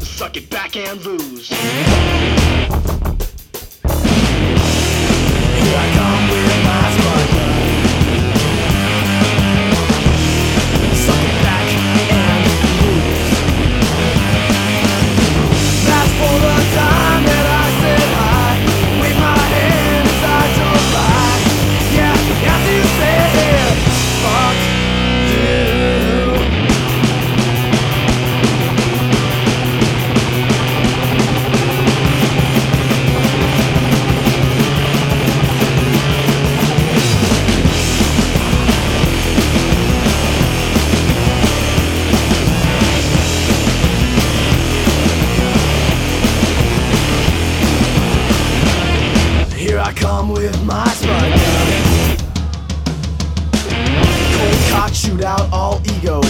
Suck it back and lose. I come with my spider. Cold cock shoot out all egos.